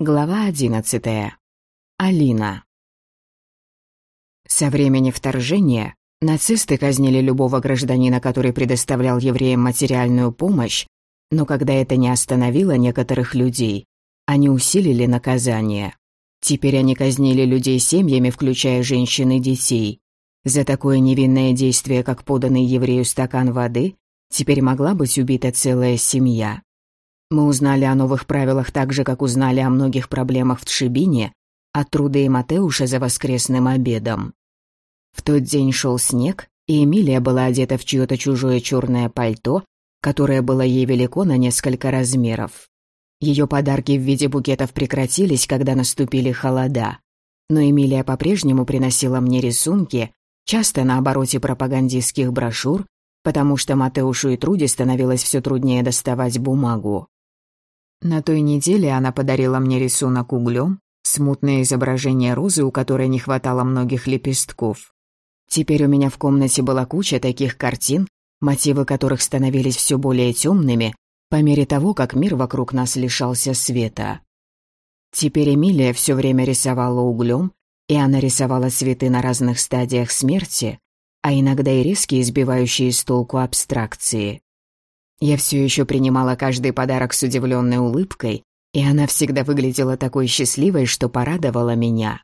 Глава одиннадцатая. Алина. Со времени вторжения нацисты казнили любого гражданина, который предоставлял евреям материальную помощь, но когда это не остановило некоторых людей, они усилили наказание. Теперь они казнили людей семьями, включая женщин и детей. За такое невинное действие, как поданный еврею стакан воды, теперь могла быть убита целая семья. Мы узнали о новых правилах так же, как узнали о многих проблемах в Тшибине от Труды и Матеуша за воскресным обедом. В тот день шел снег, и Эмилия была одета в чье-то чужое черное пальто, которое было ей велико на несколько размеров. Ее подарки в виде букетов прекратились, когда наступили холода. Но Эмилия по-прежнему приносила мне рисунки, часто на обороте пропагандистских брошюр, потому что Матеушу и Труде становилось все труднее доставать бумагу. На той неделе она подарила мне рисунок углем, смутное изображение розы, у которой не хватало многих лепестков. Теперь у меня в комнате была куча таких картин, мотивы которых становились все более темными по мере того, как мир вокруг нас лишался света. Теперь Эмилия все время рисовала углем, и она рисовала цветы на разных стадиях смерти, а иногда и резкие, избивающие с толку абстракции. Я все еще принимала каждый подарок с удивленной улыбкой, и она всегда выглядела такой счастливой, что порадовала меня.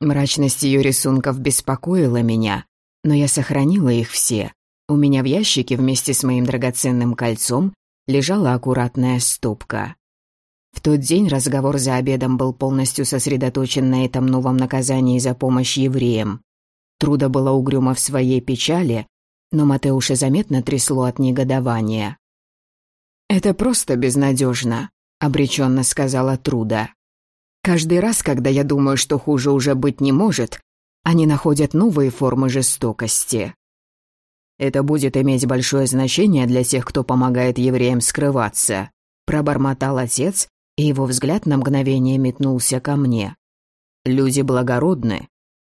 Мрачность ее рисунков беспокоила меня, но я сохранила их все. У меня в ящике вместе с моим драгоценным кольцом лежала аккуратная стопка. В тот день разговор за обедом был полностью сосредоточен на этом новом наказании за помощь евреям. Труда была угрюма в своей печали, но Матеуша заметно трясло от негодования. «Это просто безнадежно», — обреченно сказала Труда. «Каждый раз, когда я думаю, что хуже уже быть не может, они находят новые формы жестокости». «Это будет иметь большое значение для тех, кто помогает евреям скрываться», — пробормотал отец, и его взгляд на мгновение метнулся ко мне. «Люди благородны,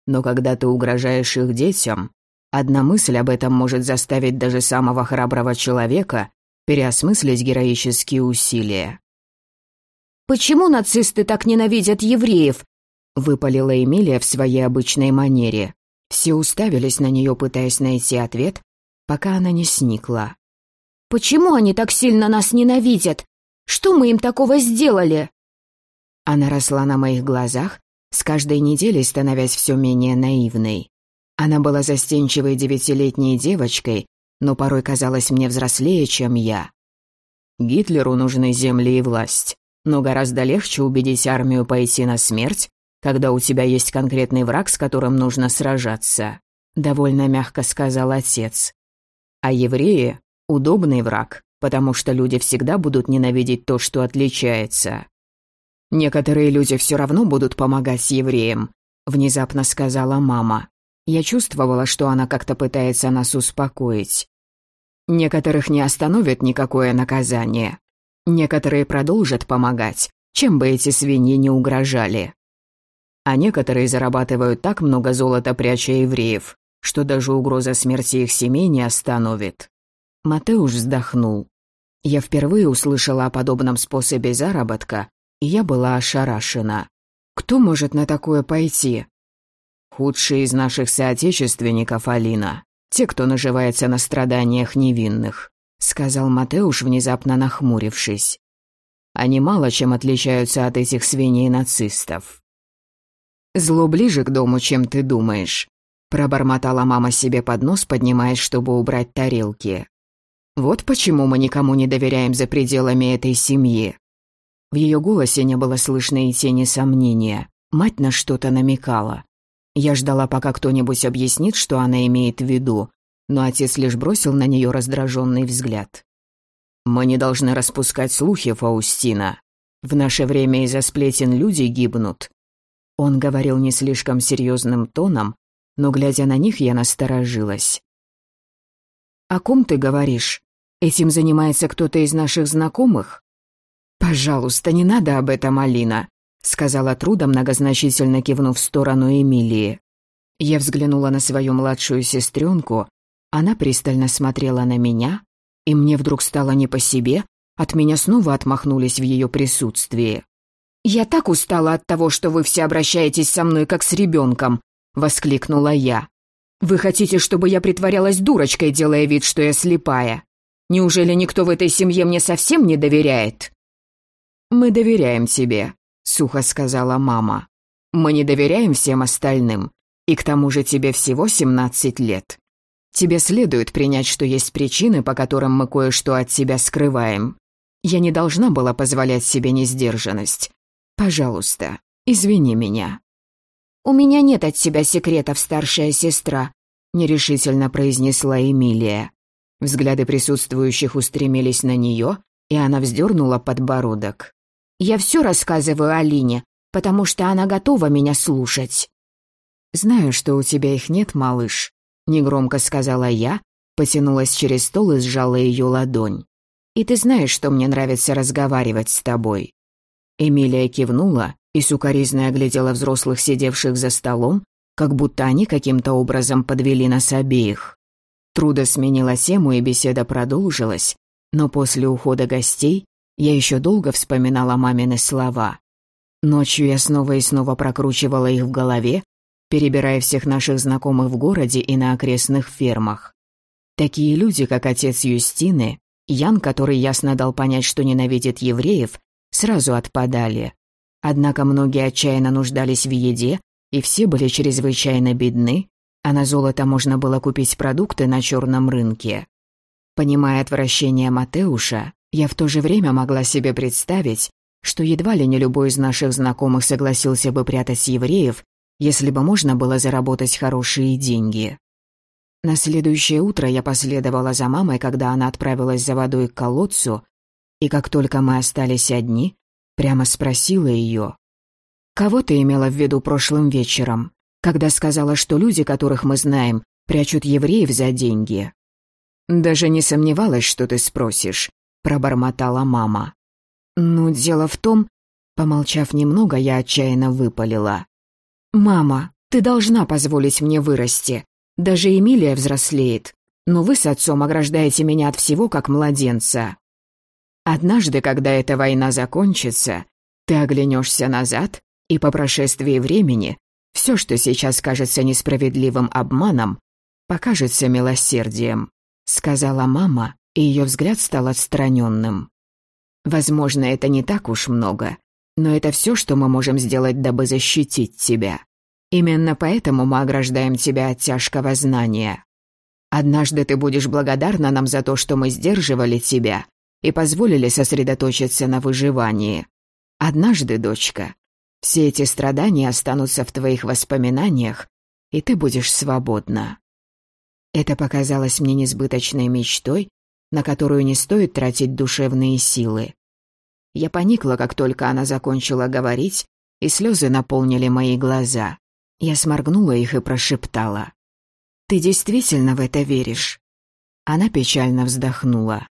но когда ты угрожаешь их детям, одна мысль об этом может заставить даже самого храброго человека переосмыслить героические усилия. «Почему нацисты так ненавидят евреев?» — выпалила Эмилия в своей обычной манере. Все уставились на нее, пытаясь найти ответ, пока она не сникла. «Почему они так сильно нас ненавидят? Что мы им такого сделали?» Она росла на моих глазах, с каждой неделей становясь все менее наивной. Она была застенчивой девятилетней девочкой, но порой казалась мне взрослее, чем я. Гитлеру нужны земли и власть, но гораздо легче убедить армию пойти на смерть, когда у тебя есть конкретный враг, с которым нужно сражаться», — довольно мягко сказал отец. «А евреи — удобный враг, потому что люди всегда будут ненавидеть то, что отличается». «Некоторые люди все равно будут помогать евреям», — внезапно сказала мама. Я чувствовала, что она как-то пытается нас успокоить. Некоторых не остановит никакое наказание. Некоторые продолжат помогать, чем бы эти свиньи не угрожали. А некоторые зарабатывают так много золота, пряча евреев, что даже угроза смерти их семей не остановит. Матеуш вздохнул. Я впервые услышала о подобном способе заработка, и я была ошарашена. Кто может на такое пойти? Худшие из наших соотечественников, Алина. Те, кто наживается на страданиях невинных», — сказал Матеуш, внезапно нахмурившись. «Они мало чем отличаются от этих свиней-нацистов». «Зло ближе к дому, чем ты думаешь», — пробормотала мама себе под нос, поднимаясь, чтобы убрать тарелки. «Вот почему мы никому не доверяем за пределами этой семьи». В ее голосе не было слышно и тени сомнения. Мать на что-то намекала. Я ждала, пока кто-нибудь объяснит, что она имеет в виду, но отец лишь бросил на нее раздраженный взгляд. «Мы не должны распускать слухи, Фаустина. В наше время из-за сплетен люди гибнут». Он говорил не слишком серьезным тоном, но, глядя на них, я насторожилась. «О ком ты говоришь? Этим занимается кто-то из наших знакомых?» «Пожалуйста, не надо об этом, Алина. — сказала Труда, многозначительно кивнув в сторону Эмилии. Я взглянула на свою младшую сестренку, она пристально смотрела на меня, и мне вдруг стало не по себе, от меня снова отмахнулись в ее присутствии. «Я так устала от того, что вы все обращаетесь со мной как с ребенком», — воскликнула я. «Вы хотите, чтобы я притворялась дурочкой, делая вид, что я слепая? Неужели никто в этой семье мне совсем не доверяет?» «Мы доверяем тебе», — сухо сказала мама. «Мы не доверяем всем остальным, и к тому же тебе всего 17 лет. Тебе следует принять, что есть причины, по которым мы кое-что от тебя скрываем. Я не должна была позволять себе несдержанность. Пожалуйста, извини меня». «У меня нет от тебя секретов, старшая сестра», — нерешительно произнесла Эмилия. Взгляды присутствующих устремились на нее, и она вздернула подбородок. «Я все рассказываю Алине, потому что она готова меня слушать». «Знаю, что у тебя их нет, малыш», — негромко сказала я, потянулась через стол и сжала ее ладонь. «И ты знаешь, что мне нравится разговаривать с тобой». Эмилия кивнула и сукоризно оглядела взрослых, сидевших за столом, как будто они каким-то образом подвели нас обеих. Трудо сменила тему, и беседа продолжилась, но после ухода гостей я еще долго вспоминала мамины слова. Ночью я снова и снова прокручивала их в голове, перебирая всех наших знакомых в городе и на окрестных фермах. Такие люди, как отец Юстины, Ян, который ясно дал понять, что ненавидит евреев, сразу отпадали. Однако многие отчаянно нуждались в еде, и все были чрезвычайно бедны, а на золото можно было купить продукты на черном рынке. Понимая отвращение Матеуша, я в то же время могла себе представить, что едва ли не любой из наших знакомых согласился бы прятать евреев, если бы можно было заработать хорошие деньги. На следующее утро я последовала за мамой, когда она отправилась за водой к колодцу, и как только мы остались одни, прямо спросила ее, «Кого ты имела в виду прошлым вечером, когда сказала, что люди, которых мы знаем, прячут евреев за деньги?» «Даже не сомневалась, что ты спросишь», — пробормотала мама. «Ну, дело в том...» Помолчав немного, я отчаянно выпалила. «Мама, ты должна позволить мне вырасти. Даже Эмилия взрослеет. Но вы с отцом ограждаете меня от всего, как младенца. Однажды, когда эта война закончится, ты оглянешься назад, и по прошествии времени все, что сейчас кажется несправедливым обманом, покажется милосердием», — сказала мама, и ее взгляд стал отстраненным. «Возможно, это не так уж много, но это все, что мы можем сделать, дабы защитить тебя. Именно поэтому мы ограждаем тебя от тяжкого знания. Однажды ты будешь благодарна нам за то, что мы сдерживали тебя и позволили сосредоточиться на выживании. Однажды, дочка, все эти страдания останутся в твоих воспоминаниях, и ты будешь свободна. Это показалось мне несбыточной мечтой, на которую не стоит тратить душевные силы. Я поникла, как только она закончила говорить, и слезы наполнили мои глаза. Я сморгнула их и прошептала. «Ты действительно в это веришь?» Она печально вздохнула.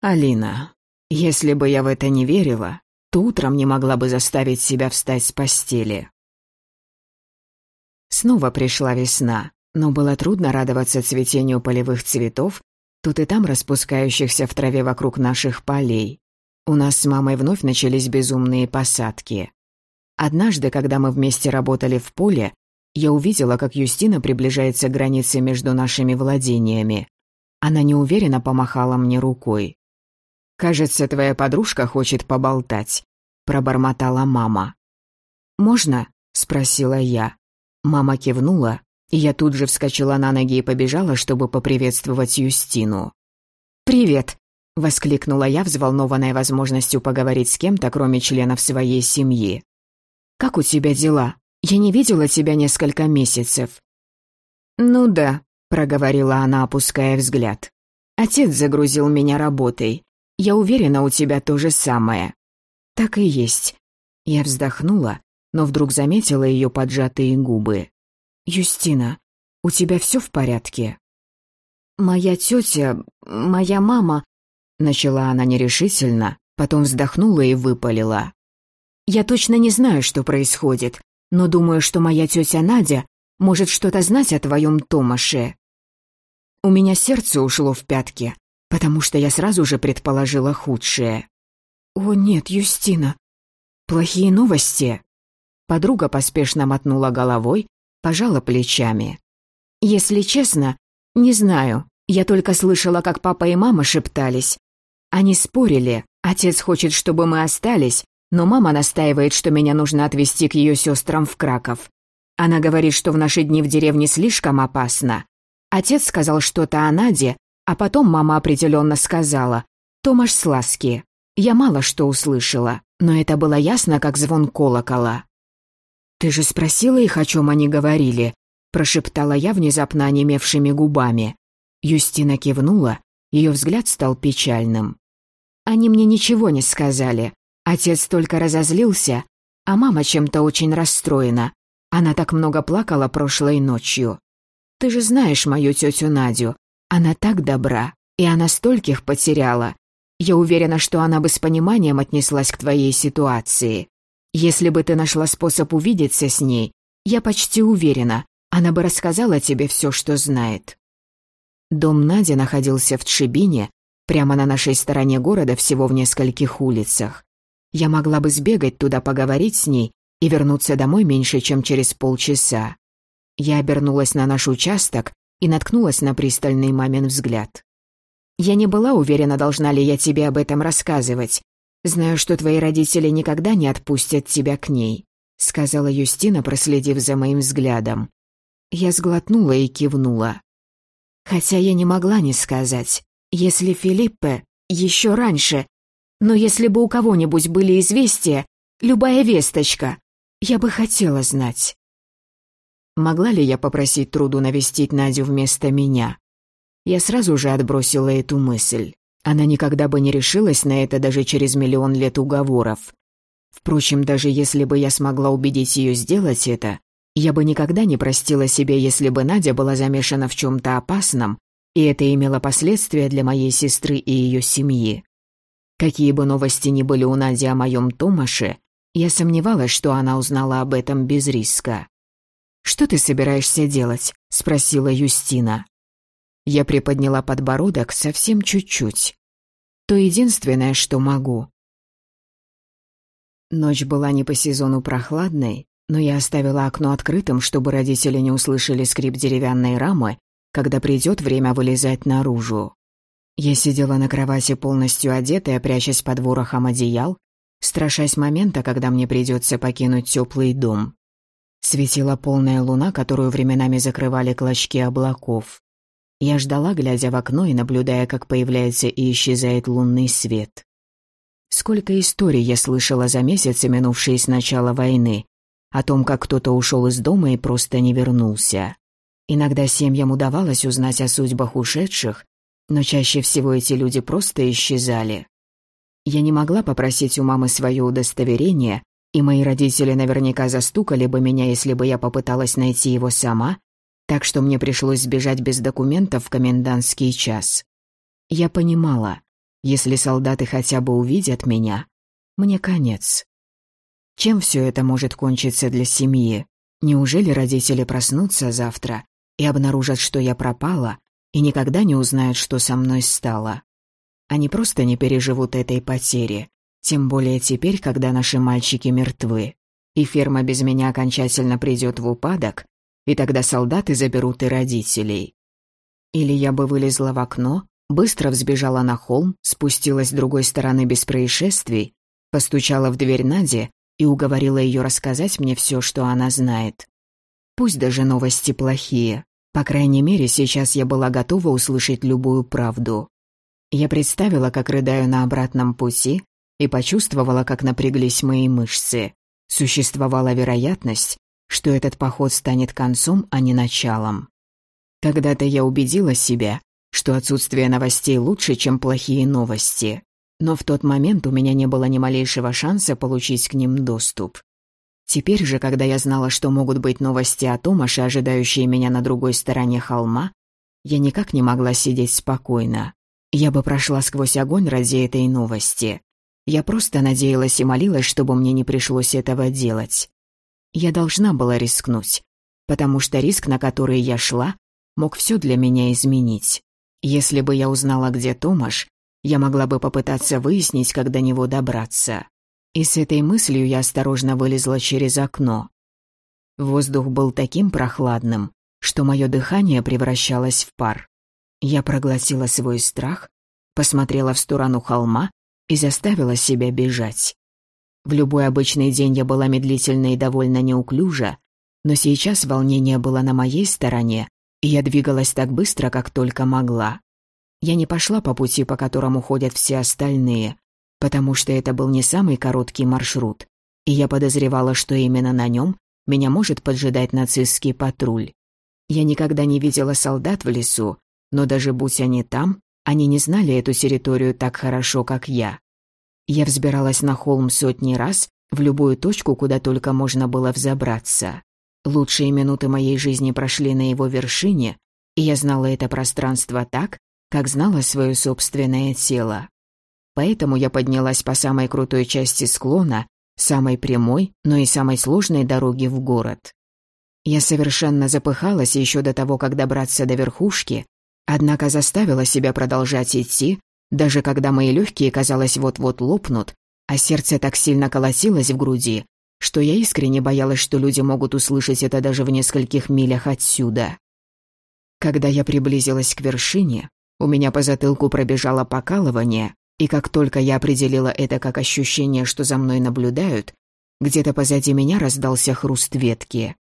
«Алина, если бы я в это не верила, то утром не могла бы заставить себя встать с постели». Снова пришла весна, но было трудно радоваться цветению полевых цветов, тут и там распускающихся в траве вокруг наших полей. У нас с мамой вновь начались безумные посадки. Однажды, когда мы вместе работали в поле, я увидела, как Юстина приближается к границе между нашими владениями. Она неуверенно помахала мне рукой. «Кажется, твоя подружка хочет поболтать», — пробормотала мама. «Можно?» — спросила я. Мама кивнула, я тут же вскочила на ноги и побежала, чтобы поприветствовать Юстину. «Привет!» — воскликнула я, взволнованная возможностью поговорить с кем-то, кроме членов своей семьи. «Как у тебя дела? Я не видела тебя несколько месяцев». «Ну да», — проговорила она, опуская взгляд. «Отец загрузил меня работой. Я уверена, у тебя то же самое». «Так и есть». Я вздохнула, но вдруг заметила ее поджатые губы. «Юстина, у тебя все в порядке?» «Моя тетя, моя мама...» Начала она нерешительно, потом вздохнула и выпалила. «Я точно не знаю, что происходит, но думаю, что моя тетя Надя может что-то знать о твоем Томаше». У меня сердце ушло в пятки, потому что я сразу же предположила худшее. «О нет, Юстина, Плохие новости?» Подруга поспешно мотнула головой, пожала плечами. «Если честно, не знаю. Я только слышала, как папа и мама шептались. Они спорили. Отец хочет, чтобы мы остались, но мама настаивает, что меня нужно отвезти к ее сестрам в Краков. Она говорит, что в наши дни в деревне слишком опасно. Отец сказал что-то о Наде, а потом мама определенно сказала «Томаш Сласки». Я мало что услышала, но это было ясно, как звон колокола. «Ты же спросила их, о чем они говорили?» прошептала я внезапно онемевшими губами. Юстина кивнула, ее взгляд стал печальным. «Они мне ничего не сказали. Отец только разозлился, а мама чем-то очень расстроена. Она так много плакала прошлой ночью. Ты же знаешь мою тетю Надю. Она так добра, и она стольких потеряла. Я уверена, что она бы с пониманием отнеслась к твоей ситуации. Если бы ты нашла способ увидеться с ней, я почти уверена, она бы рассказала тебе все, что знает. Дом Нади находился в Тшибине, прямо на нашей стороне города, всего в нескольких улицах. Я могла бы сбегать туда поговорить с ней и вернуться домой меньше, чем через полчаса. Я обернулась на наш участок и наткнулась на пристальный мамин взгляд. «Я не была уверена, должна ли я тебе об этом рассказывать. Знаю, что твои родители никогда не отпустят тебя к ней», сказала Юстина, проследив за моим взглядом. Я сглотнула и кивнула. Хотя я не могла не сказать, если Филиппе еще раньше, но если бы у кого-нибудь были известия, любая весточка, я бы хотела знать. Могла ли я попросить Труду навестить Надю вместо меня? Я сразу же отбросила эту мысль. Она никогда бы не решилась на это даже через миллион лет уговоров. Впрочем, даже если бы я смогла убедить ее сделать это, я бы никогда не простила себе, если бы Надя была замешана в чем-то опасном, и это имело последствия для моей сестры и ее семьи. Какие бы новости ни были у Нади о моем Томаше, я сомневалась, что она узнала об этом без риска. «Что ты собираешься делать?» — спросила Юстина. Я приподняла подбородок совсем чуть-чуть. То единственное, что могу. Ночь была не по сезону прохладной, но я оставила окно открытым, чтобы родители не услышали скрип деревянной рамы, когда придет время вылезать наружу. Я сидела на кровати полностью одетая, прячась под ворохом одеял, страшась момента, когда мне придется покинуть теплый дом. Светила полная луна, которую временами закрывали клочки облаков. Я ждала, глядя в окно и наблюдая, как появляется и исчезает лунный свет. Сколько историй я слышала за месяцы, минувшие с начала войны, о том, как кто-то ушел из дома и просто не вернулся. Иногда семьям удавалось узнать о судьбах ушедших, но чаще всего эти люди просто исчезали. Я не могла попросить у мамы свое удостоверение, и мои родители наверняка застукали бы меня, если бы я попыталась найти его сама, так что мне пришлось сбежать без документов в комендантский час. Я понимала, если солдаты хотя бы увидят меня, мне конец. Чем все это может кончиться для семьи? Неужели родители проснутся завтра и обнаружат, что я пропала, и никогда не узнают, что со мной стало? Они просто не переживут этой потери, тем более теперь, когда наши мальчики мертвы. И ферма без меня окончательно придет в упадок, и тогда солдаты заберут и родителей. Или я бы вылезла в окно, быстро взбежала на холм, спустилась с другой стороны без происшествий, постучала в дверь Нади и уговорила ее рассказать мне все, что она знает. Пусть даже новости плохие. По крайней мере, сейчас я была готова услышать любую правду. Я представила, как рыдаю на обратном пути, и почувствовала, как напряглись мои мышцы. Существовала вероятность, что этот поход станет концом, а не началом. Когда-то я убедила себя, что отсутствие новостей лучше, чем плохие новости но в тот момент у меня не было ни малейшего шанса получить к ним доступ. Теперь же, когда я знала, что могут быть новости о Томаше, ожидающие меня на другой стороне холма, я никак не могла сидеть спокойно. Я бы прошла сквозь огонь ради этой новости. Я просто надеялась и молилась, чтобы мне не пришлось этого делать. Я должна была рискнуть, потому что риск, на который я шла, мог все для меня изменить. Если бы я узнала, где Томаш, я могла бы попытаться выяснить, как до него добраться. И с этой мыслью я осторожно вылезла через окно. Воздух был таким прохладным, что мое дыхание превращалось в пар. Я проглотила свой страх, посмотрела в сторону холма и заставила себя бежать. В любой обычный день я была медлительна и довольно неуклюжа, но сейчас волнение было на моей стороне, и я двигалась так быстро, как только могла. Я не пошла по пути, по которому ходят все остальные, потому что это был не самый короткий маршрут, и я подозревала, что именно на нем меня может поджидать нацистский патруль. Я никогда не видела солдат в лесу, но даже будь они там, они не знали эту территорию так хорошо, как я. Я взбиралась на холм сотни раз, в любую точку, куда только можно было взобраться. Лучшие минуты моей жизни прошли на его вершине, и я знала это пространство так, как знала свое собственное тело. Поэтому я поднялась по самой крутой части склона, самой прямой, но и самой сложной дороги в город. Я совершенно запыхалась еще до того, как добраться до верхушки, однако заставила себя продолжать идти, даже когда мои легкие, казалось, вот-вот лопнут, а сердце так сильно колотилось в груди, что я искренне боялась, что люди могут услышать это даже в нескольких милях отсюда. Когда я приблизилась к вершине, у меня по затылку пробежало покалывание, и как только я определила это как ощущение, что за мной наблюдают, где-то позади меня раздался хруст ветки.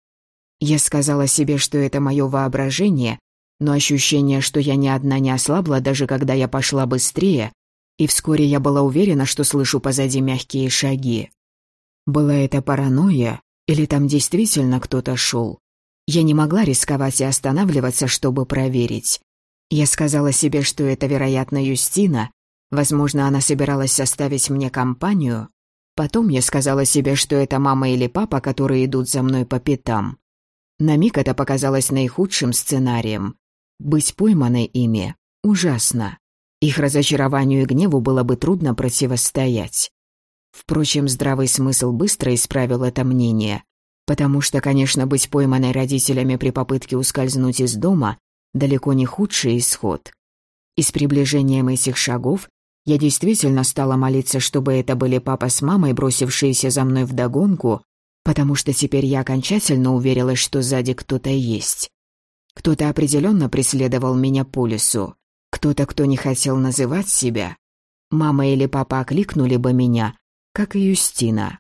Я сказала себе, что это мое воображение, но ощущение, что я ни одна не ослабла, даже когда я пошла быстрее, и вскоре я была уверена, что слышу позади мягкие шаги. Была это паранойя, или там действительно кто-то шел? Я не могла рисковать и останавливаться, чтобы проверить. Я сказала себе, что это, вероятно, Юстина. Возможно, она собиралась составить мне компанию. Потом я сказала себе, что это мама или папа, которые идут за мной по пятам. На миг это показалось наихудшим сценарием. Быть пойманной ими ужасно. Их разочарованию и гневу было бы трудно противостоять. Впрочем, здравый смысл быстро исправил это мнение, потому что, конечно, быть пойманной родителями при попытке ускользнуть из дома далеко не худший исход. И с приближением этих шагов я действительно стала молиться, чтобы это были папа с мамой, бросившиеся за мной вдогонку, потому что теперь я окончательно уверилась, что сзади кто-то есть. Кто-то определенно преследовал меня по лесу. Кто-то, кто не хотел называть себя. Мама или папа окликнули бы меня, как и Юстина.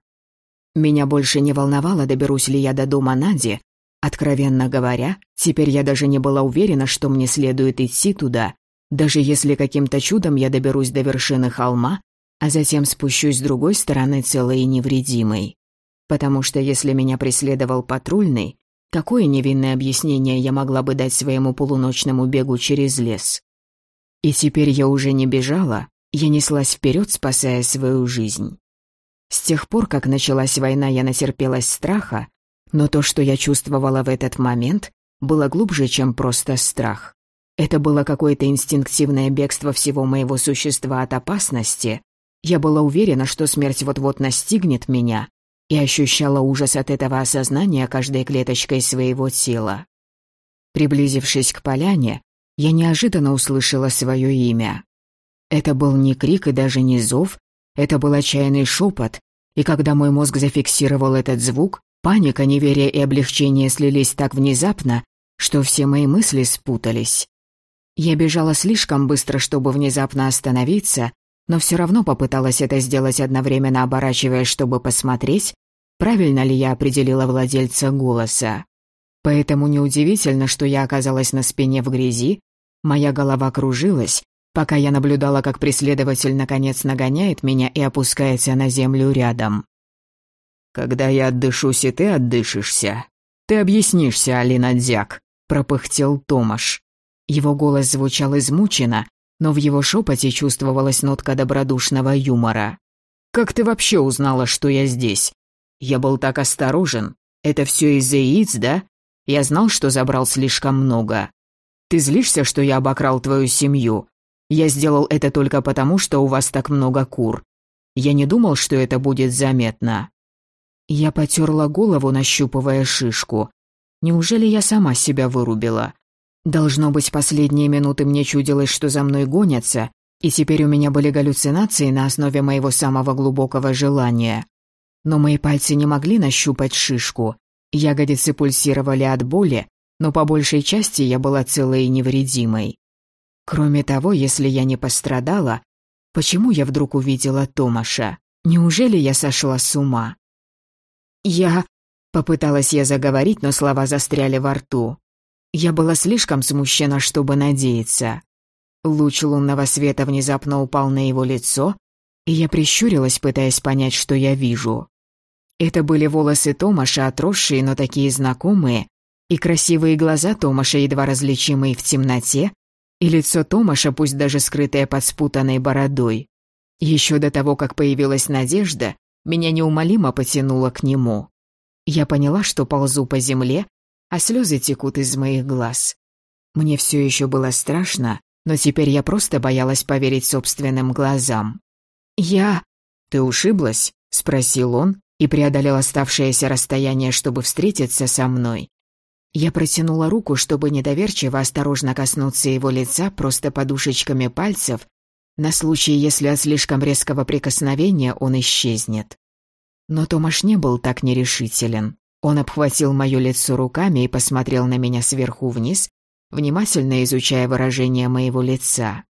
Меня больше не волновало, доберусь ли я до дома Нади. Откровенно говоря, теперь я даже не была уверена, что мне следует идти туда, даже если каким-то чудом я доберусь до вершины холма, а затем спущусь с другой стороны целой и невредимой. Потому что если меня преследовал патрульный, какое невинное объяснение я могла бы дать своему полуночному бегу через лес? И теперь я уже не бежала, я неслась вперед, спасая свою жизнь. С тех пор, как началась война, я натерпелась страха, но то, что я чувствовала в этот момент, было глубже, чем просто страх. Это было какое-то инстинктивное бегство всего моего существа от опасности. Я была уверена, что смерть вот-вот настигнет меня, и ощущала ужас от этого осознания каждой клеточкой своего тела. Приблизившись к поляне, я неожиданно услышала свое имя. Это был не крик и даже не зов, это был отчаянный шепот, и когда мой мозг зафиксировал этот звук, паника, неверие и облегчение слились так внезапно, что все мои мысли спутались. Я бежала слишком быстро, чтобы внезапно остановиться, но все равно попыталась это сделать одновременно оборачиваясь, чтобы посмотреть, правильно ли я определила владельца голоса. Поэтому неудивительно, что я оказалась на спине в грязи, моя голова кружилась, пока я наблюдала, как преследователь наконец нагоняет меня и опускается на землю рядом. «Когда я отдышусь, и ты отдышишься, ты объяснишься, Алина Дяк», — пропыхтел Томаш. Его голос звучал измученно, но в его шепоте чувствовалась нотка добродушного юмора. «Как ты вообще узнала, что я здесь? Я был так осторожен. Это все из-за яиц, да? Я знал, что забрал слишком много. Ты злишься, что я обокрал твою семью? Я сделал это только потому, что у вас так много кур. Я не думал, что это будет заметно». Я потерла голову, нащупывая шишку. Неужели я сама себя вырубила? Должно быть, последние минуты мне чудилось, что за мной гонятся, и теперь у меня были галлюцинации на основе моего самого глубокого желания. Но мои пальцы не могли нащупать шишку, ягодицы пульсировали от боли, но по большей части я была целой и невредимой. Кроме того, если я не пострадала, почему я вдруг увидела Томаша? Неужели я сошла с ума? Я... Попыталась я заговорить, но слова застряли во рту. Я была слишком смущена, чтобы надеяться. Луч лунного света внезапно упал на его лицо, и я прищурилась, пытаясь понять, что я вижу. Это были волосы Томаша, отросшие, но такие знакомые, и красивые глаза Томаша, едва различимые в темноте, и лицо Томаша, пусть даже скрытое под спутанной бородой. Еще до того, как появилась надежда, меня неумолимо потянуло к нему. Я поняла, что ползу по земле, а слезы текут из моих глаз. Мне все еще было страшно, но теперь я просто боялась поверить собственным глазам. «Я...» «Ты ушиблась?» — спросил он и преодолел оставшееся расстояние, чтобы встретиться со мной. Я протянула руку, чтобы недоверчиво осторожно коснуться его лица просто подушечками пальцев, на случай, если от слишком резкого прикосновения он исчезнет. Но Томаш не был так нерешителен. Он обхватил моё лицо руками и посмотрел на меня сверху вниз, внимательно изучая выражение моего лица.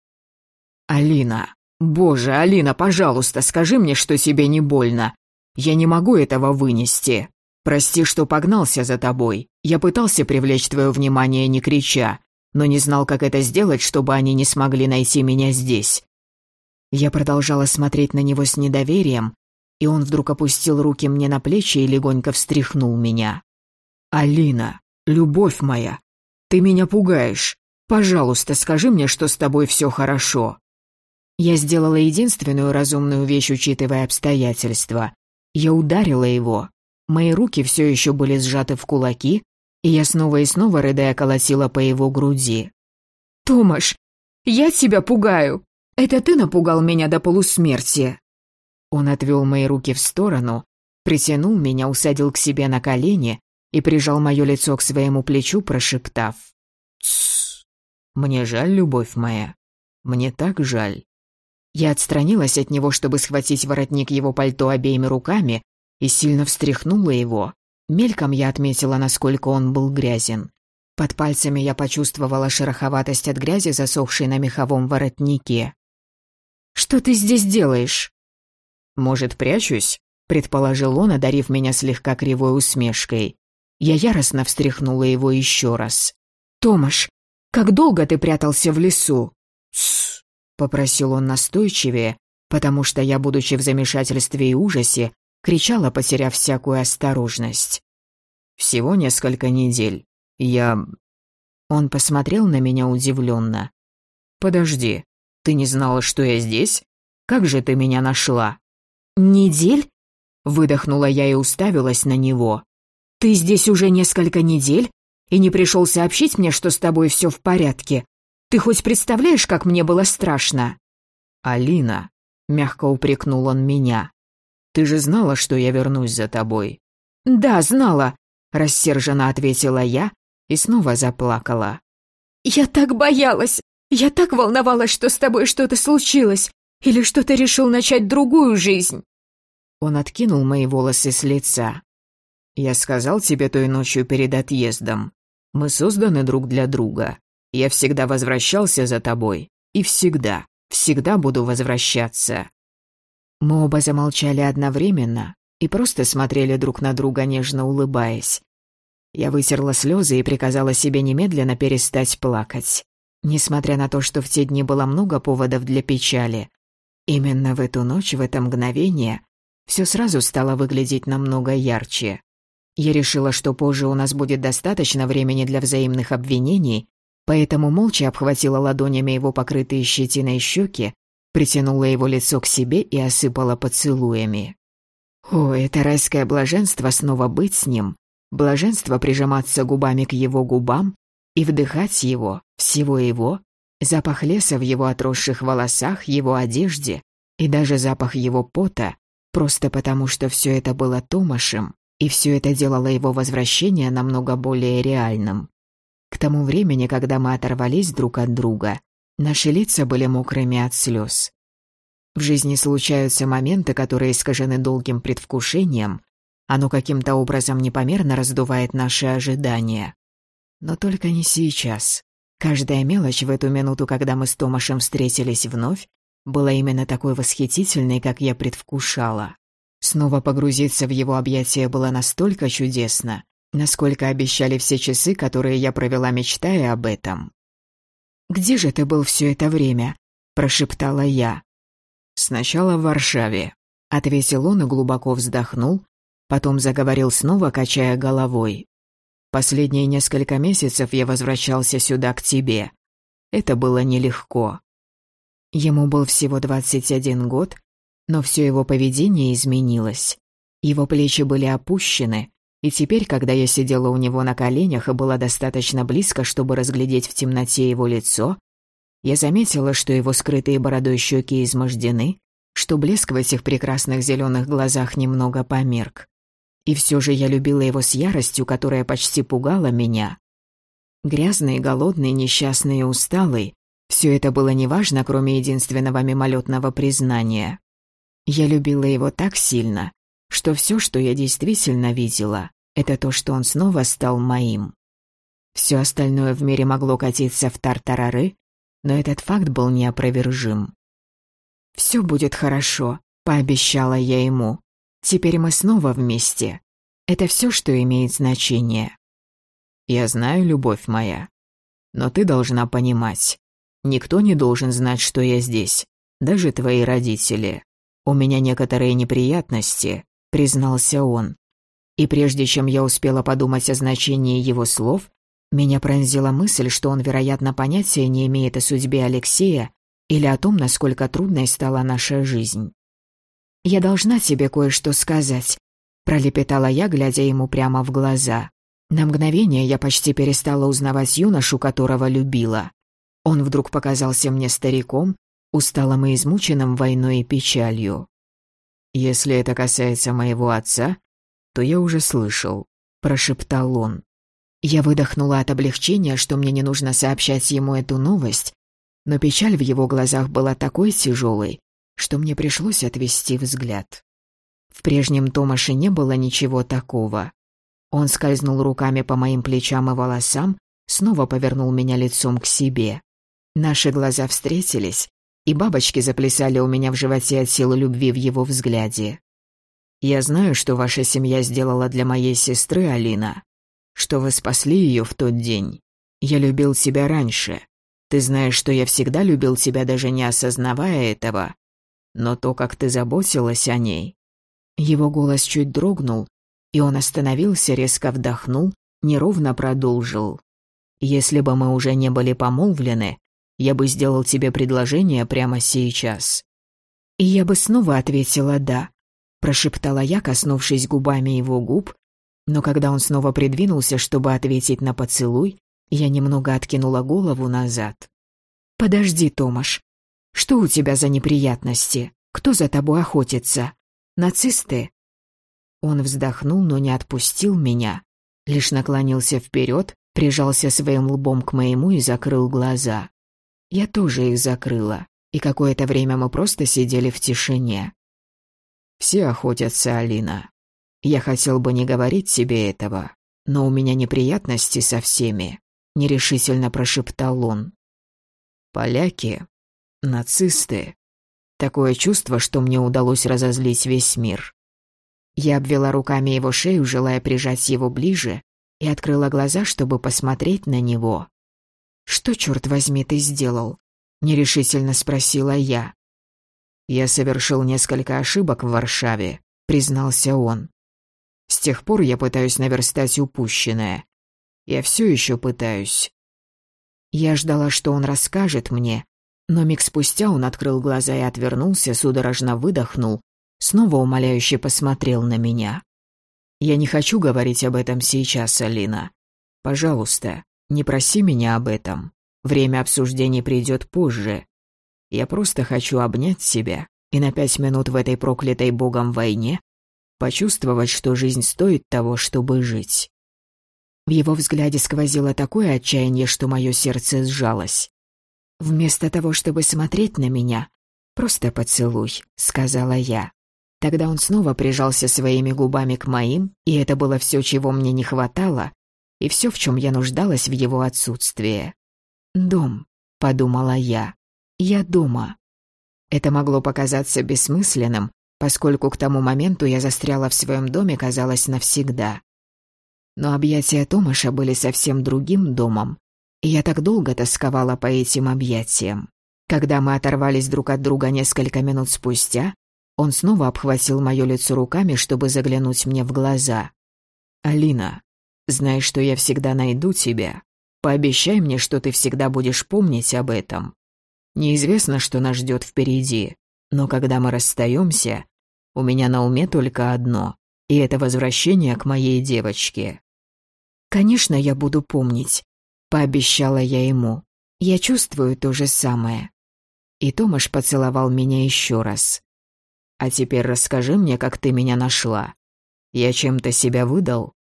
«Алина! Боже, Алина, пожалуйста, скажи мне, что тебе не больно. Я не могу этого вынести. Прости, что погнался за тобой. Я пытался привлечь твое внимание, не крича, но не знал, как это сделать, чтобы они не смогли найти меня здесь». Я продолжала смотреть на него с недоверием, и он вдруг опустил руки мне на плечи и легонько встряхнул меня. «Алина, любовь моя, ты меня пугаешь. Пожалуйста, скажи мне, что с тобой все хорошо». Я сделала единственную разумную вещь, учитывая обстоятельства. Я ударила его. Мои руки все еще были сжаты в кулаки, и я снова и снова, рыдая, колотила по его груди. «Томаш, я тебя пугаю! Это ты напугал меня до полусмерти!» Он отвел мои руки в сторону, притянул меня, усадил к себе на колени и прижал мое лицо к своему плечу, прошептав. «Тссс! Мне жаль, любовь моя. Мне так жаль». Я отстранилась от него, чтобы схватить воротник его пальто обеими руками и сильно встряхнула его. Мельком я отметила, насколько он был грязен. Под пальцами я почувствовала шероховатость от грязи, засохшей на меховом воротнике. «Что ты здесь делаешь?» «Может, прячусь?» — предположил он, одарив меня слегка кривой усмешкой. Я яростно встряхнула его еще раз. «Томаш, как долго ты прятался в лесу?» «Тссс», — попросил он настойчивее, потому что я, будучи в замешательстве и ужасе, кричала, потеряв всякую осторожность. «Всего несколько недель. Я...» Он посмотрел на меня удивленно. «Подожди, ты не знала, что я здесь? Как же ты меня нашла?» «Недель?» — выдохнула я и уставилась на него. «Ты здесь уже несколько недель и не пришел сообщить мне, что с тобой все в порядке? Ты хоть представляешь, как мне было страшно?» «Алина», — мягко упрекнул он меня, — «ты же знала, что я вернусь за тобой?» «Да, знала», — рассерженно ответила я и снова заплакала. «Я так боялась! Я так волновалась, что с тобой что-то случилось, или что ты решил начать другую жизнь?» Он откинул мои волосы с лица. Я сказал тебе той ночью перед отъездом. Мы созданы друг для друга. Я всегда возвращался за тобой. И всегда, всегда буду возвращаться». Мы оба замолчали одновременно и просто смотрели друг на друга, нежно улыбаясь. Я вытерла слезы и приказала себе немедленно перестать плакать. Несмотря на то, что в те дни было много поводов для печали, именно в эту ночь, в это мгновение, все сразу стало выглядеть намного ярче. Я решила, что позже у нас будет достаточно времени для взаимных обвинений, поэтому молча обхватила ладонями его покрытые щетиной щеки, притянула его лицо к себе и осыпала поцелуями. О, это райское блаженство снова быть с ним, блаженство прижиматься губами к его губам и вдыхать его, всего его, запах леса в его отросших волосах, его одежде и даже запах его пота, просто потому что все это было Томашем, и все это делало его возвращение намного более реальным. К тому времени, когда мы оторвались друг от друга, Наши лица были мокрыми от слез. В жизни случаются моменты, которые искажены долгим предвкушением, оно каким-то образом непомерно раздувает наши ожидания. Но только не сейчас. Каждая мелочь в эту минуту, когда мы с Томашем встретились вновь, была именно такой восхитительной, как я предвкушала. Снова погрузиться в его объятия было настолько чудесно, насколько обещали все часы, которые я провела, мечтая об этом. «Где же ты был все это время?» – прошептала я. «Сначала в Варшаве», – ответил он и глубоко вздохнул, потом заговорил снова, качая головой. «Последние несколько месяцев я возвращался сюда к тебе. Это было нелегко». Ему был всего 21 год, но все его поведение изменилось. Его плечи были опущены, и теперь, когда я сидела у него на коленях и была достаточно близко, чтобы разглядеть в темноте его лицо, я заметила, что его скрытые бородой щеки измождены, что блеск в этих прекрасных зеленых глазах немного померк. И все же я любила его с яростью, которая почти пугала меня. Грязный, голодный, несчастный и усталый — все это было неважно, кроме единственного мимолетного признания. Я любила его так сильно, что все, что я действительно видела, это то, что он снова стал моим. Все остальное в мире могло катиться в тартарары, но этот факт был неопровержим. «Все будет хорошо», — пообещала я ему. «Теперь мы снова вместе. Это все, что имеет значение». «Я знаю, любовь моя. Но ты должна понимать. Никто не должен знать, что я здесь, даже твои родители. У меня некоторые неприятности, признался он. И прежде чем я успела подумать о значении его слов, меня пронзила мысль, что он, вероятно, понятия не имеет о судьбе Алексея или о том, насколько трудной стала наша жизнь. «Я должна тебе кое-что сказать», — пролепетала я, глядя ему прямо в глаза. На мгновение я почти перестала узнавать юношу, которого любила. Он вдруг показался мне стариком, усталым и измученным войной и печалью. «Если это касается моего отца, то я уже слышал», — прошептал он. Я выдохнула от облегчения, что мне не нужно сообщать ему эту новость, но печаль в его глазах была такой тяжелой, что мне пришлось отвести взгляд. В прежнем Томаше не было ничего такого. Он скользнул руками по моим плечам и волосам, снова повернул меня лицом к себе. Наши глаза встретились, и бабочки заплясали у меня в животе от силы любви в его взгляде. «Я знаю, что ваша семья сделала для моей сестры Алина, что вы спасли ее в тот день. Я любил тебя раньше. Ты знаешь, что я всегда любил тебя, даже не осознавая этого. Но то, как ты заботилась о ней...» Его голос чуть дрогнул, и он остановился, резко вдохнул, неровно продолжил. «Если бы мы уже не были помолвлены, я бы сделал тебе предложение прямо сейчас». И я бы снова ответила «да», прошептала я, коснувшись губами его губ, но когда он снова придвинулся, чтобы ответить на поцелуй, я немного откинула голову назад. «Подожди, Томаш. Что у тебя за неприятности? Кто за тобой охотится? Нацисты?» Он вздохнул, но не отпустил меня, лишь наклонился вперед, прижался своим лбом к моему и закрыл глаза. Я тоже их закрыла, и какое-то время мы просто сидели в тишине. Все охотятся, Алина. Я хотел бы не говорить тебе этого, но у меня неприятности со всеми, нерешительно прошептал он. Поляки, нацисты. Такое чувство, что мне удалось разозлить весь мир. Я обвела руками его шею, желая прижать его ближе, и открыла глаза, чтобы посмотреть на него. «Что, черт возьми, ты сделал?» — нерешительно спросила я. «Я совершил несколько ошибок в Варшаве», — признался он. «С тех пор я пытаюсь наверстать упущенное. Я все еще пытаюсь». Я ждала, что он расскажет мне, но миг спустя он открыл глаза и отвернулся, судорожно выдохнул, снова умоляюще посмотрел на меня. «Я не хочу говорить об этом сейчас, Алина. Пожалуйста, не проси меня об этом. Время обсуждений придет позже. Я просто хочу обнять себя и на пять минут в этой проклятой богом войне почувствовать, что жизнь стоит того, чтобы жить. В его взгляде сквозило такое отчаяние, что мое сердце сжалось. «Вместо того, чтобы смотреть на меня, просто поцелуй», — сказала я. Тогда он снова прижался своими губами к моим, и это было все, чего мне не хватало, и все, в чем я нуждалась в его отсутствии. «Дом», — подумала я, — «я дома». Это могло показаться бессмысленным, поскольку к тому моменту я застряла в своем доме, казалось, навсегда. Но объятия Томаша были совсем другим домом, я так долго тосковала по этим объятиям. Когда мы оторвались друг от друга несколько минут спустя, он снова обхватил мое лицо руками, чтобы заглянуть мне в глаза. «Алина, знаешь, что я всегда найду тебя. Пообещай мне, что ты всегда будешь помнить об этом. Неизвестно, что нас ждет впереди, но когда мы расстаемся, у меня на уме только одно, и это возвращение к моей девочке». «Конечно, я буду помнить», — пообещала я ему. «Я чувствую то же самое». И Томаш поцеловал меня еще раз. А теперь расскажи мне, как ты меня нашла. Я чем-то себя выдал?»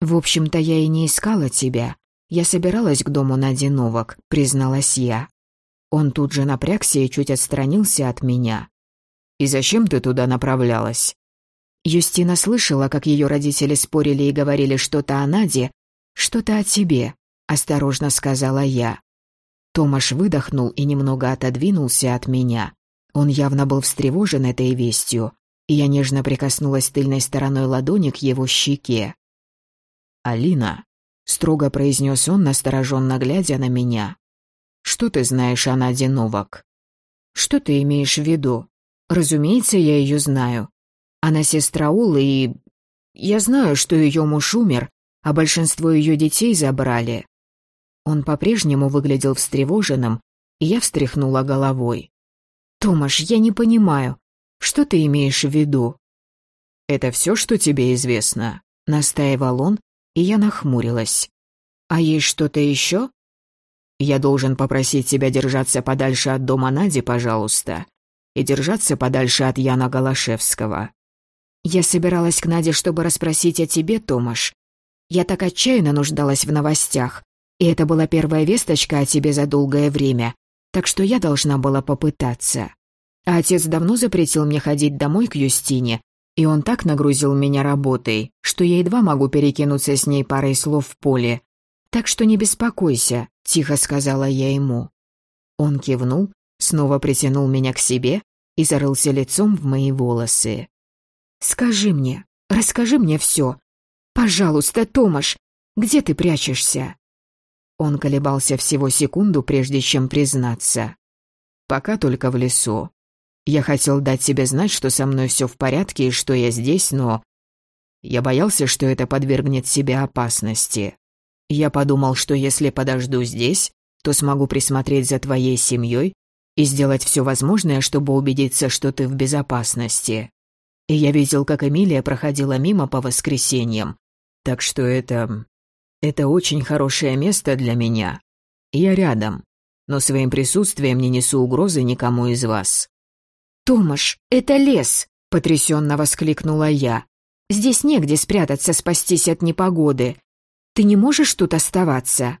«В общем-то, я и не искала тебя. Я собиралась к дому на Диновок», — призналась я. Он тут же напрягся и чуть отстранился от меня. «И зачем ты туда направлялась?» Юстина слышала, как ее родители спорили и говорили что-то о Наде, что-то о тебе, осторожно сказала я. Томаш выдохнул и немного отодвинулся от меня. Он явно был встревожен этой вестью, и я нежно прикоснулась тыльной стороной ладони к его щеке. «Алина», — строго произнес он, настороженно глядя на меня, — «что ты знаешь о Наде Новак?» «Что ты имеешь в виду? Разумеется, я ее знаю. Она сестра Улы и... Я знаю, что ее муж умер, а большинство ее детей забрали». Он по-прежнему выглядел встревоженным, и я встряхнула головой. «Томаш, я не понимаю. Что ты имеешь в виду?» «Это все, что тебе известно?» — настаивал он, и я нахмурилась. «А есть что-то еще?» «Я должен попросить тебя держаться подальше от дома Нади, пожалуйста, и держаться подальше от Яна Голошевского». «Я собиралась к Наде, чтобы расспросить о тебе, Томаш. Я так отчаянно нуждалась в новостях, и это была первая весточка о тебе за долгое время, так что я должна была попытаться. А отец давно запретил мне ходить домой к Юстине, и он так нагрузил меня работой, что я едва могу перекинуться с ней парой слов в поле. Так что не беспокойся, тихо сказала я ему. Он кивнул, снова притянул меня к себе и зарылся лицом в мои волосы. «Скажи мне, расскажи мне все. Пожалуйста, Томаш, где ты прячешься?» Он колебался всего секунду, прежде чем признаться. «Пока только в лесу. Я хотел дать тебе знать, что со мной все в порядке и что я здесь, но... Я боялся, что это подвергнет себя опасности. Я подумал, что если подожду здесь, то смогу присмотреть за твоей семьей и сделать все возможное, чтобы убедиться, что ты в безопасности. И я видел, как Эмилия проходила мимо по воскресеньям. Так что это... Это очень хорошее место для меня. Я рядом, но своим присутствием не несу угрозы никому из вас». «Томаш, это лес!» — потрясенно воскликнула я. «Здесь негде спрятаться, спастись от непогоды. Ты не можешь тут оставаться?»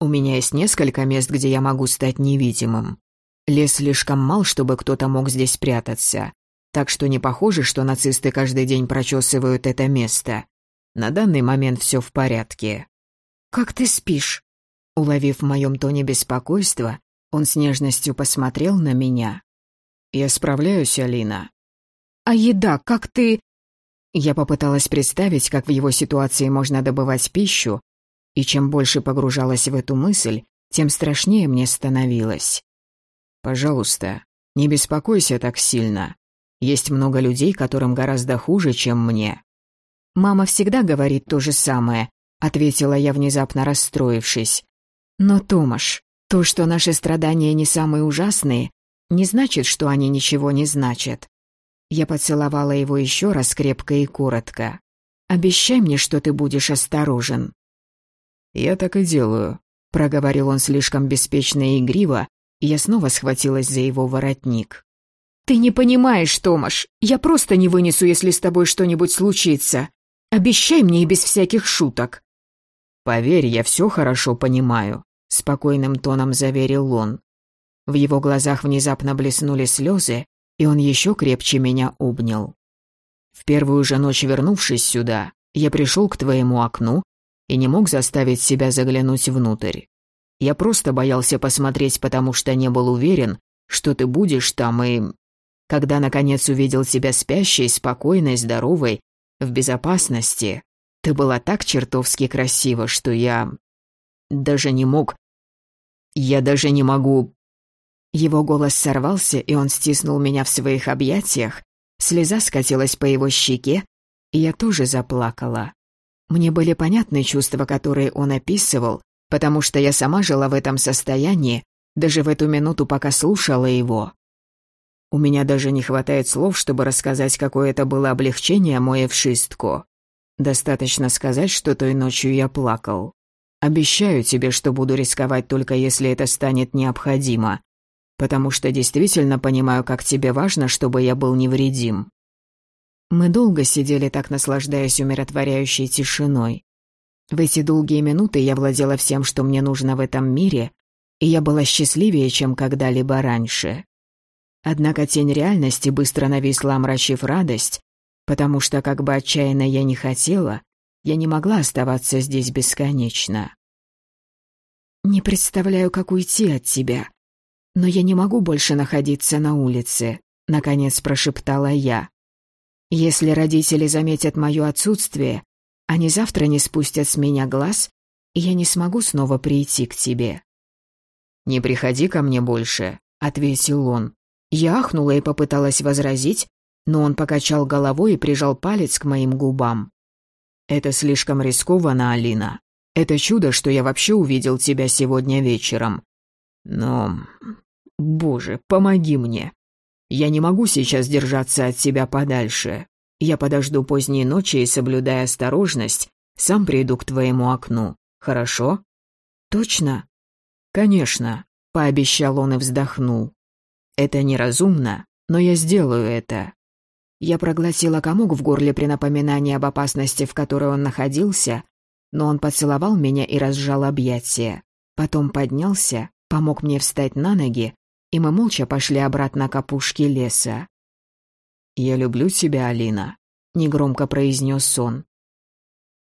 «У меня есть несколько мест, где я могу стать невидимым. Лес слишком мал, чтобы кто-то мог здесь прятаться. Так что не похоже, что нацисты каждый день прочесывают это место. На данный момент все в порядке. «Как ты спишь?» Уловив в моем тоне беспокойство, он с нежностью посмотрел на меня. «Я справляюсь, Алина». «А еда, как ты...» Я попыталась представить, как в его ситуации можно добывать пищу, и чем больше погружалась в эту мысль, тем страшнее мне становилось. «Пожалуйста, не беспокойся так сильно. Есть много людей, которым гораздо хуже, чем мне. «Мама всегда говорит то же самое», — ответила я, внезапно расстроившись. «Но, Томаш, то, что наши страдания не самые ужасные, не значит, что они ничего не значат». Я поцеловала его еще раз крепко и коротко. «Обещай мне, что ты будешь осторожен». «Я так и делаю», — проговорил он слишком беспечно и игриво, и я снова схватилась за его воротник. «Ты не понимаешь, Томаш, я просто не вынесу, если с тобой что-нибудь случится. Обещай мне и без всяких шуток». «Поверь, я все хорошо понимаю», — спокойным тоном заверил он. В его глазах внезапно блеснули слезы, и он еще крепче меня обнял. В первую же ночь, вернувшись сюда, я пришел к твоему окну и не мог заставить себя заглянуть внутрь. Я просто боялся посмотреть, потому что не был уверен, что ты будешь там, и... Когда, наконец, увидел тебя спящей, спокойной, здоровой, в безопасности, ты была так чертовски красива, что я... даже не мог... Я даже не могу... Его голос сорвался, и он стиснул меня в своих объятиях, слеза скатилась по его щеке, и я тоже заплакала. Мне были понятны чувства, которые он описывал, потому что я сама жила в этом состоянии, даже в эту минуту, пока слушала его. У меня даже не хватает слов, чтобы рассказать, какое это было облегчение мое в шистку. Достаточно сказать, что той ночью я плакал. Обещаю тебе, что буду рисковать только если это станет необходимо, потому что действительно понимаю, как тебе важно, чтобы я был невредим. Мы долго сидели так, наслаждаясь умиротворяющей тишиной. В эти долгие минуты я владела всем, что мне нужно в этом мире, и я была счастливее, чем когда-либо раньше. Однако тень реальности быстро нависла, омрачив радость, потому что, как бы отчаянно я не хотела, я не могла оставаться здесь бесконечно. «Не представляю, как уйти от тебя, но я не могу больше находиться на улице», — наконец прошептала я. «Если родители заметят мое отсутствие, они завтра не спустят с меня глаз, и я не смогу снова прийти к тебе». «Не приходи ко мне больше», — ответил он. Я ахнула и попыталась возразить, но он покачал головой и прижал палец к моим губам. «Это слишком рискованно, Алина. Это чудо, что я вообще увидел тебя сегодня вечером. Но... Боже, помоги мне. Я не могу сейчас держаться от тебя подальше. Я подожду поздней ночи и, соблюдая осторожность, сам приду к твоему окну. Хорошо?» «Точно?» «Конечно», — пообещал он и вздохнул. «Это неразумно, но я сделаю это». Я проглотила комок в горле при напоминании об опасности, в которой он находился, но он поцеловал меня и разжал объятия. Потом поднялся, помог мне встать на ноги, и мы молча пошли обратно к опушке леса. «Я люблю тебя, Алина», — негромко произнес он.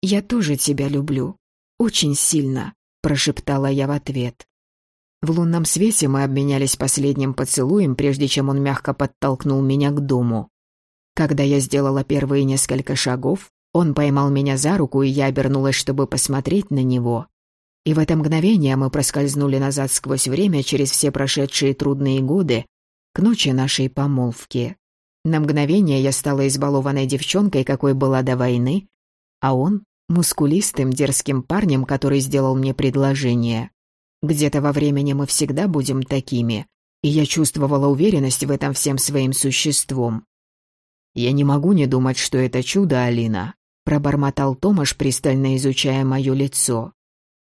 «Я тоже тебя люблю. Очень сильно», — прошептала я в ответ. В лунном свете мы обменялись последним поцелуем, прежде чем он мягко подтолкнул меня к дому. Когда я сделала первые несколько шагов, он поймал меня за руку, и я обернулась, чтобы посмотреть на него. И в это мгновение мы проскользнули назад сквозь время через все прошедшие трудные годы к ночи нашей помолвки. На мгновение я стала избалованной девчонкой, какой была до войны, а он — мускулистым, дерзким парнем, который сделал мне предложение. Где-то во времени мы всегда будем такими, и я чувствовала уверенность в этом всем своим существом. «Я не могу не думать, что это чудо, Алина», — пробормотал Томаш, пристально изучая мое лицо.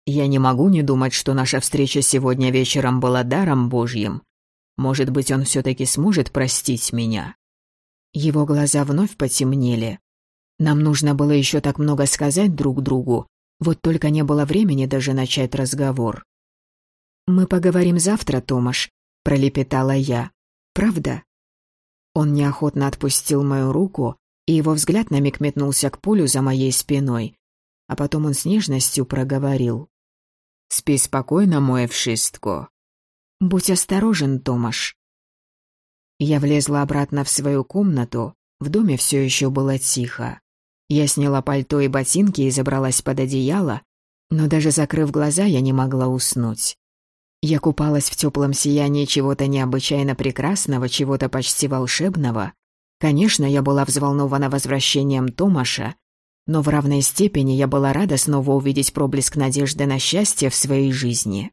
«Я не могу не думать, что наша встреча сегодня вечером была даром Божьим. Может быть, он все-таки сможет простить меня». Его глаза вновь потемнели. Нам нужно было еще так много сказать друг другу, вот только не было времени даже начать разговор. «Мы поговорим завтра, Томаш», — пролепетала я. «Правда?» Он неохотно отпустил мою руку, и его взгляд на миг метнулся к полю за моей спиной, а потом он с нежностью проговорил. «Спи спокойно, мой вшистко». «Будь осторожен, Томаш». Я влезла обратно в свою комнату, в доме все еще было тихо. Я сняла пальто и ботинки и забралась под одеяло, но даже закрыв глаза, я не могла уснуть. Я купалась в теплом сиянии чего-то необычайно прекрасного, чего-то почти волшебного. Конечно, я была взволнована возвращением Томаша, но в равной степени я была рада снова увидеть проблеск надежды на счастье в своей жизни.